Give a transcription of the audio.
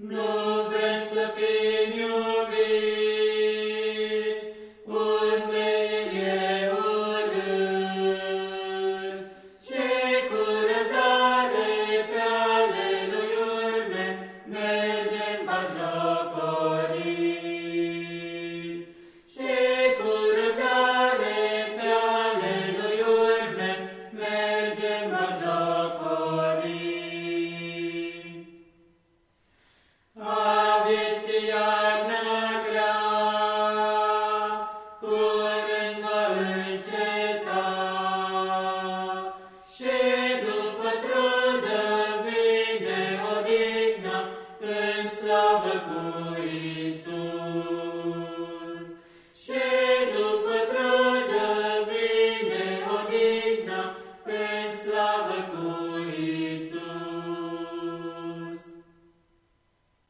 No. palavra.